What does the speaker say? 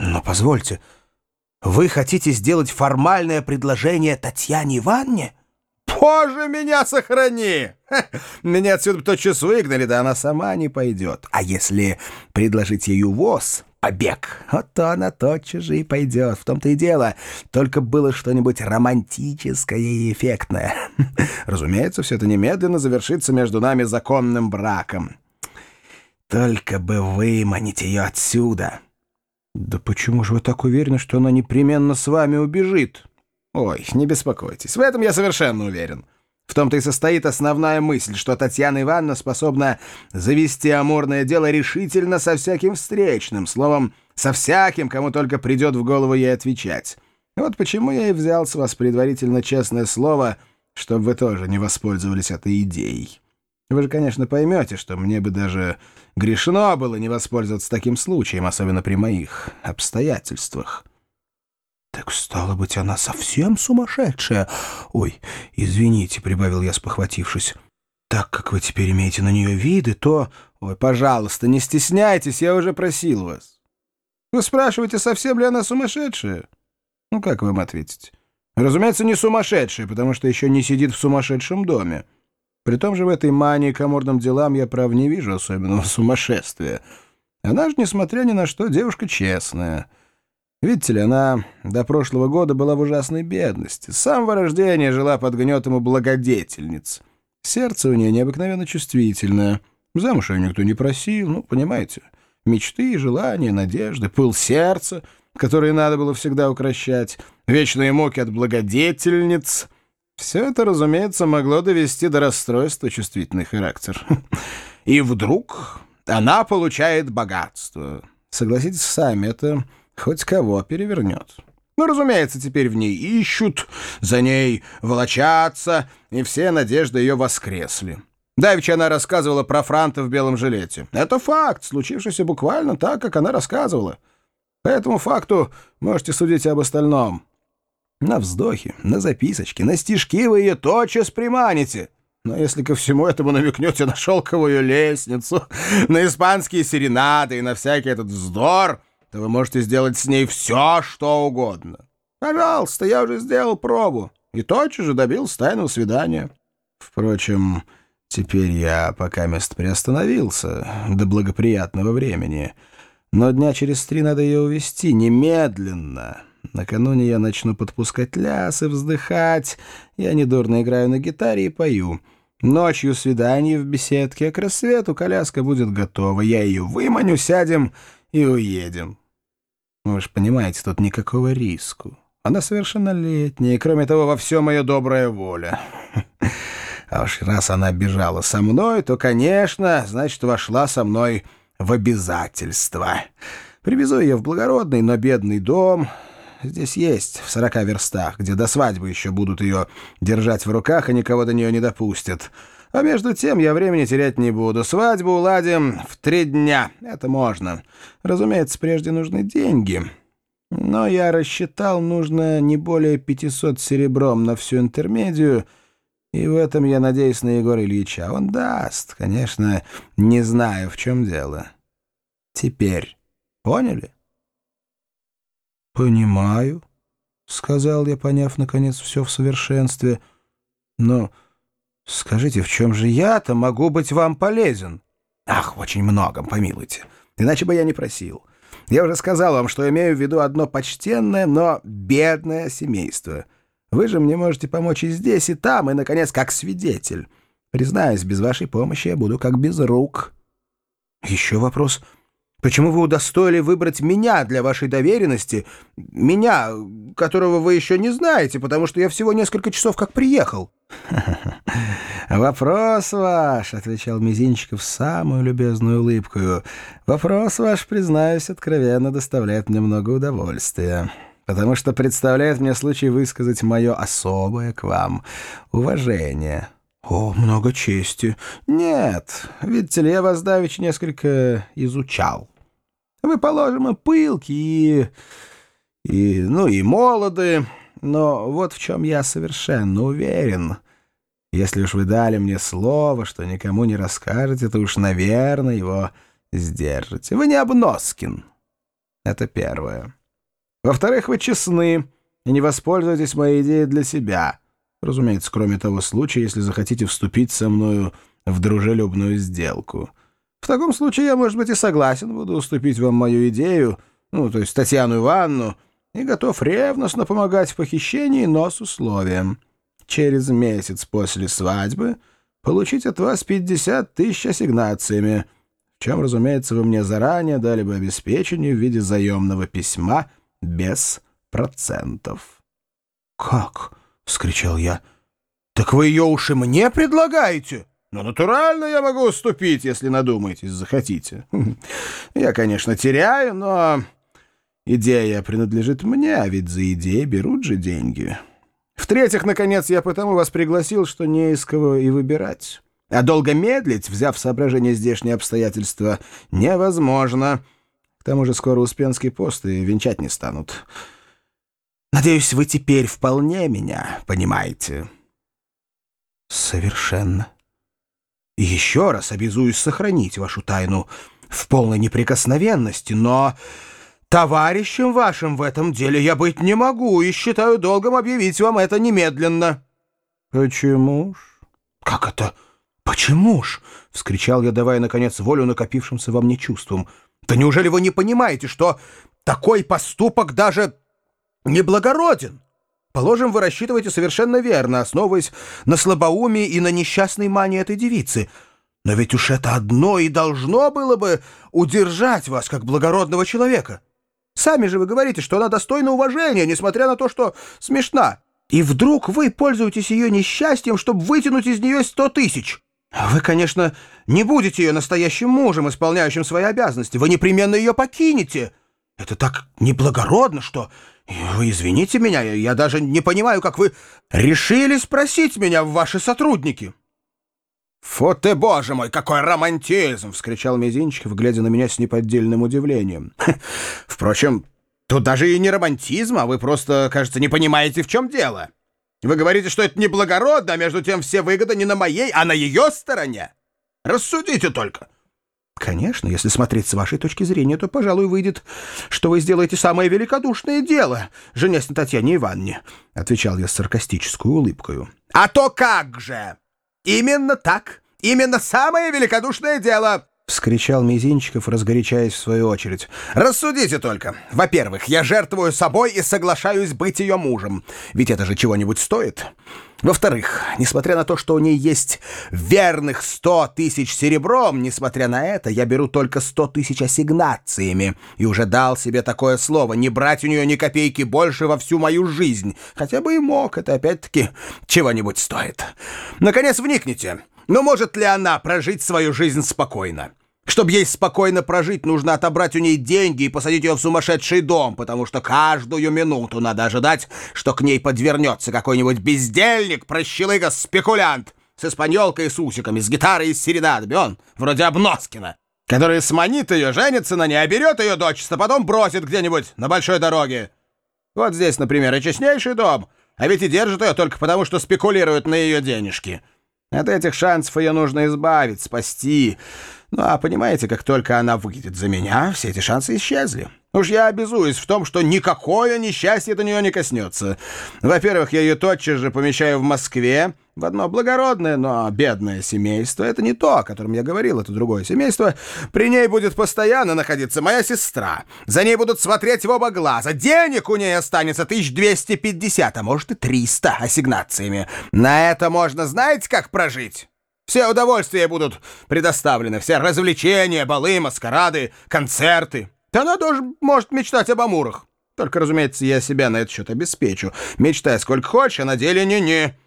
Но позвольте, вы хотите сделать формальное предложение Татьяне Ивановне? Боже, меня сохрани! Меня отсюда тотчас выгнали, да она сама не пойдет. А если предложить ей увоз, побег, вот то она тотчас же и пойдет. В том-то и дело. Только было что-нибудь романтическое и эффектное. Разумеется, все это немедленно завершится между нами законным браком. Только бы выманить ее отсюда. Да почему же вы так уверены, что она непременно с вами убежит? Ой, не беспокойтесь, в этом я совершенно уверен. В том-то и состоит основная мысль, что Татьяна Ивановна способна завести амурное дело решительно со всяким встречным, словом, со всяким, кому только придет в голову ей отвечать. Вот почему я и взял с вас предварительно честное слово, чтобы вы тоже не воспользовались этой идеей. Вы же, конечно, поймете, что мне бы даже грешно было не воспользоваться таким случаем, особенно при моих обстоятельствах. «Так стало быть, она совсем сумасшедшая? Ой, извините», — прибавил я, спохватившись. «Так как вы теперь имеете на нее виды, то...» «Ой, пожалуйста, не стесняйтесь, я уже просил вас. Вы спрашиваете, совсем ли она сумасшедшая? Ну, как вам ответить? Разумеется, не сумасшедшая, потому что еще не сидит в сумасшедшем доме. При том же в этой мании к амурным делам я, прав, не вижу особенного сумасшествия. Она же, несмотря ни на что, девушка честная». Видите ли, она до прошлого года была в ужасной бедности. С самого рождения жила под гнетом у благодетельниц. Сердце у нее необыкновенно чувствительное. Замуж ее никто не просил, ну, понимаете. Мечты, желания, надежды, пыл сердца, которые надо было всегда укращать, вечные муки от благодетельниц. Все это, разумеется, могло довести до расстройства чувствительный характер. И вдруг она получает богатство. Согласитесь сами, это Хоть кого перевернет. Ну, разумеется, теперь в ней ищут, за ней волочатся, и все надежды ее воскресли. Давеча она рассказывала про франта в белом жилете. Это факт, случившийся буквально так, как она рассказывала. По этому факту можете судить об остальном. На вздохе, на записочке, на стишки вы ее тотчас приманите. Но если ко всему этому намекнете на шелковую лестницу, на испанские серенады и на всякий этот вздор то вы можете сделать с ней все, что угодно. Пожалуйста, я уже сделал пробу и тотчас же добился тайного свидания. Впрочем, теперь я пока мест приостановился до благоприятного времени. Но дня через три надо ее увести немедленно. Накануне я начну подпускать лясы, вздыхать. Я недурно играю на гитаре и пою. Ночью свидание в беседке, а к рассвету коляска будет готова. Я ее выманю, сядем и уедем. Вы же понимаете, тут никакого риску. Она совершеннолетняя, и, кроме того, во всем ее добрая воля. А уж раз она бежала со мной, то, конечно, значит, вошла со мной в обязательства. Привезу ее в благородный, но бедный дом. Здесь есть, в сорока верстах, где до свадьбы еще будут ее держать в руках и никого до нее не допустят. А между тем я времени терять не буду. Свадьбу уладим в три дня. Это можно. Разумеется, прежде нужны деньги. Но я рассчитал, нужно не более 500 серебром на всю интермедию, и в этом я надеюсь на Егора Ильича. Он даст, конечно, не знаю, в чем дело. Теперь поняли? — Понимаю, — сказал я, поняв, наконец, все в совершенстве. — Но... «Скажите, в чем же я-то могу быть вам полезен?» «Ах, очень многом, помилуйте. Иначе бы я не просил. Я уже сказал вам, что имею в виду одно почтенное, но бедное семейство. Вы же мне можете помочь и здесь, и там, и, наконец, как свидетель. Признаюсь, без вашей помощи я буду как без рук». «Еще вопрос...» Почему вы удостоили выбрать меня для вашей доверенности? Меня, которого вы еще не знаете, потому что я всего несколько часов как приехал». «Вопрос ваш», — отвечал Мизинчиков самую любезную улыбкою. «Вопрос ваш, признаюсь, откровенно доставляет мне много удовольствия, потому что представляет мне случай высказать мое особое к вам уважение». «О, много чести!» «Нет, видите ли, я вас давеча несколько изучал. Вы, положим, и пылки, и... и... ну, и молоды, но вот в чем я совершенно уверен. Если уж вы дали мне слово, что никому не расскажете, то уж, наверное, его сдержите. Вы не Обноскин». Это первое. Во-вторых, вы честны и не воспользуетесь моей идеей для себя. Разумеется, кроме того случая, если захотите вступить со мною в дружелюбную сделку. В таком случае я, может быть, и согласен буду уступить вам мою идею, ну, то есть Татьяну Ивановну, и готов ревностно помогать в похищении, но с условием. Через месяц после свадьбы получить от вас 50 тысяч ассигнациями, в чем, разумеется, вы мне заранее дали бы обеспечение в виде заемного письма без процентов. «Как?» — вскричал я. «Так вы ее уж и мне предлагаете?» «Ну, натурально я могу уступить, если надумаетесь, захотите. Я, конечно, теряю, но идея принадлежит мне, а ведь за идеи берут же деньги. В-третьих, наконец, я потому вас пригласил, что не из кого и выбирать. А долго медлить, взяв в соображение здешние обстоятельства, невозможно. К тому же скоро Успенский пост и венчать не станут». Надеюсь, вы теперь вполне меня понимаете. Совершенно. Еще раз обязуюсь сохранить вашу тайну в полной неприкосновенности, но товарищем вашим в этом деле я быть не могу и считаю долгом объявить вам это немедленно. Почему ж? Как это? Почему ж? — вскричал я, давая, наконец, волю накопившимся во мне чувствам. «Да неужели вы не понимаете, что такой поступок даже неблагороден. Положим, вы рассчитываете совершенно верно, основываясь на слабоумии и на несчастной мании этой девицы. Но ведь уж это одно и должно было бы удержать вас как благородного человека. Сами же вы говорите, что она достойна уважения, несмотря на то, что смешна. И вдруг вы пользуетесь ее несчастьем, чтобы вытянуть из нее сто тысяч. Вы, конечно, не будете ее настоящим мужем, исполняющим свои обязанности. Вы непременно ее покинете. Это так неблагородно, что... Вы извините меня, я даже не понимаю, как вы решили спросить меня в ваши сотрудники. «Фу ты, боже мой, какой романтизм!» — вскричал Мизинчиков, глядя на меня с неподдельным удивлением. «Впрочем, тут даже и не романтизм, а вы просто, кажется, не понимаете, в чем дело. Вы говорите, что это неблагородно, а между тем все выгоды не на моей, а на ее стороне. Рассудите только». Конечно, если смотреть с вашей точки зрения, то, пожалуй, выйдет, что вы сделаете самое великодушное дело, женясь на Татьяне Ивановне, — отвечал я с саркастической улыбкой. — А то как же! Именно так! Именно самое великодушное дело! — вскричал Мизинчиков, разгорячаясь в свою очередь. «Рассудите только. Во-первых, я жертвую собой и соглашаюсь быть ее мужем. Ведь это же чего-нибудь стоит. Во-вторых, несмотря на то, что у ней есть верных сто тысяч серебром, несмотря на это, я беру только сто тысяч ассигнациями и уже дал себе такое слово не брать у нее ни копейки больше во всю мою жизнь. Хотя бы и мог, это опять-таки чего-нибудь стоит. Наконец, вникните. Но может ли она прожить свою жизнь спокойно? Чтобы ей спокойно прожить, нужно отобрать у ней деньги и посадить ее в сумасшедший дом, потому что каждую минуту надо ожидать, что к ней подвернется какой-нибудь бездельник, прощелыга, спекулянт с испаньолкой с усиками, с гитарой и с середадами, он вроде Обноскина, который сманит ее, женится на ней, а берет ее дочисто, потом бросит где-нибудь на большой дороге. Вот здесь, например, и честнейший дом, а ведь и держит ее только потому, что спекулируют на ее денежки. От этих шансов ее нужно избавить, спасти. Ну, а понимаете, как только она выйдет за меня, все эти шансы исчезли. Уж я обязуюсь в том, что никакое несчастье до нее не коснется. Во-первых, я ее тотчас же помещаю в Москве, в одно благородное, но бедное семейство. Это не то, о котором я говорил, это другое семейство. При ней будет постоянно находиться моя сестра. За ней будут смотреть в оба глаза. Денег у ней останется 1250, а может и 300 ассигнациями. На это можно, знаете, как прожить? Все удовольствия будут предоставлены, все развлечения, балы, маскарады, концерты. Да она тоже может мечтать об амурах. Только, разумеется, я себя на этот счет обеспечу. Мечтай сколько хочешь, а на деле не-не.